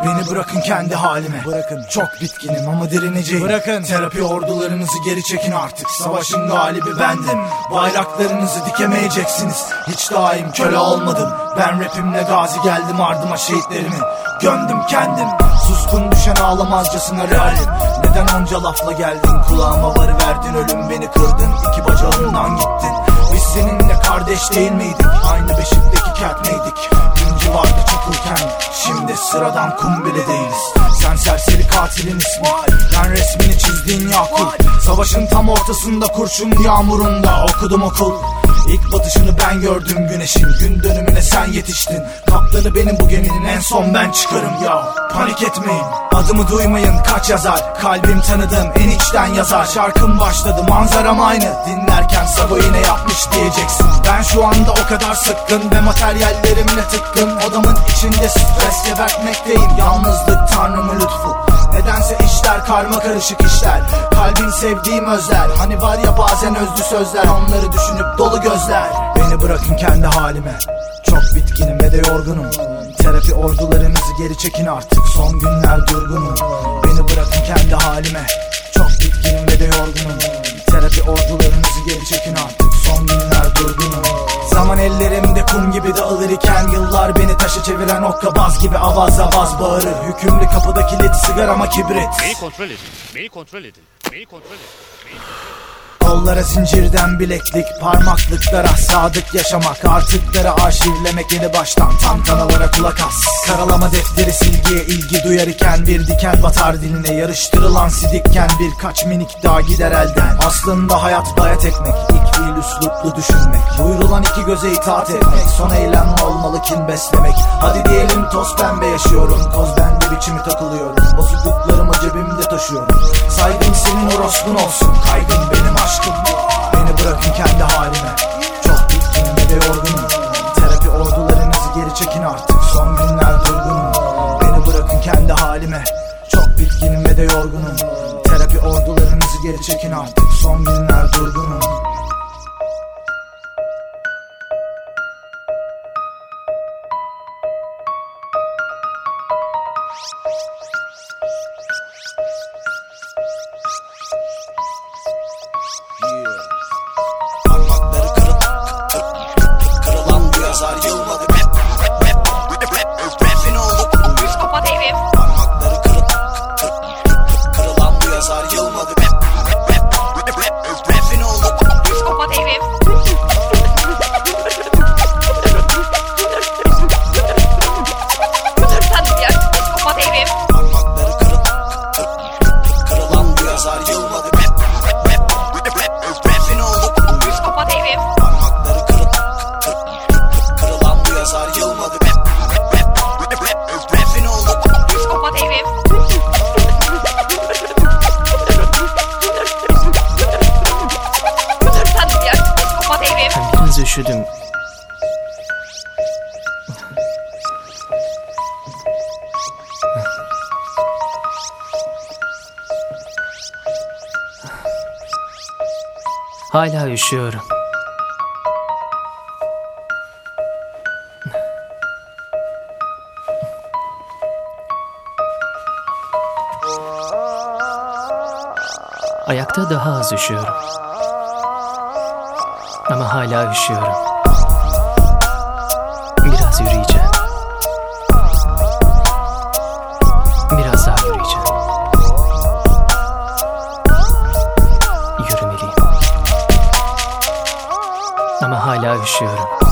Beni bırakın kendi halime. Bırakın. Çok bitkinim ama direneceğim. Bırakın. Terapi ordularınızı geri çekin artık. Savaşın galibi bendim. Bayraklarınızı dikemeyeceksiniz. Hiç daim köle olmadım. Ben rapimle gazi geldim ardıma şehitlerimi Gömdüm kendim. Suskun düşen ağlamazcasına realim. Neden onca lafla geldin? Kulağıma varıverdin Ölüm beni kırdın. İki bacağımdan gittin. Biz seninle kardeş değil miydik? Aynı beşikteki kert miydik? Gün çakılken Şimdi sıradan kum bile değiliz. Sen serseri katilin ismi. Ben resmini çizdiğin Yakup. Savaşın tam ortasında kurşun yağmurunda Okudum okul. İlk batışını ben gördüm güneşin. Gün dönümüne sen yetiştin. Kaptanı benim bu geminin. En son ben çıkarım. Ya Panik etmeyin. Adımı duymayın. Kaç yazar? Kalbim tanıdım en içten yazar. Şarkım başladı. Manzaram aynı. Dinlerken Sabo yine yapmış Ben şu anda o kadar sıkkın Ve materyallerimle tıkkın? Odamın içinde stres gebertmekteyim. Yalnızlık tanrımın lütfu. Nedense işler karma karışık işler. Kalbin sevdiğim özler. Hani var ya bazen özlü sözler. Onları düşünüp dolu gözler. Beni bırakın kendi halime. Çok bitkinim ve de yorgunum. Terapi ordularınızı geri çekin artık. Son günler durgunum. Beni bırakın kendi halime çeviren okkabaz gibi avaz avaz bağırır Hükümlü kapıda kilit sigarama kibrit Beni kontrol edin. Beni kontrol edin. Beni kontrol edin. Beni Kollara zincirden bileklik Parmaklıklara sadık yaşamak. Artıkları arşivlemek yeni baştan Tantanalara kulak as. Karalama defteri silgiye ilgi duyar iken Bir diken batar diline. Yarıştırılan sidikken Birkaç minik daha gider elden. Aslında hayat bayat ekmek İlk fiil üsluplu düşünmek. Buyurulan iki göze itaat etmek Son eylem olmalı kin beslemek. Hadi diyelim toz pembe yaşıyorum Koz bende biçimi takılıyorum. Bozukluklarımı cebimde taşıyorum Saygım senin orospun olsun. Kaygım benim aşkım. Beni bırakın kendi halime. Çok bitkinim ve de yorgunum. Terapi ordularınızı geri çekin artık. Son günler durgunum. Beni bırakın kendi halime. Çok bitkinim ve de yorgunum. Terapi ordularınızı geri çekin artık. Son günler durgunum üşüdüm. Hala üşüyorum. Ayakta daha az üşüyorum. Ama hala üşüyorum. Biraz yürüyeceğim. Biraz daha yürüyeceğim. Yürümeliyim. Ama hala üşüyorum.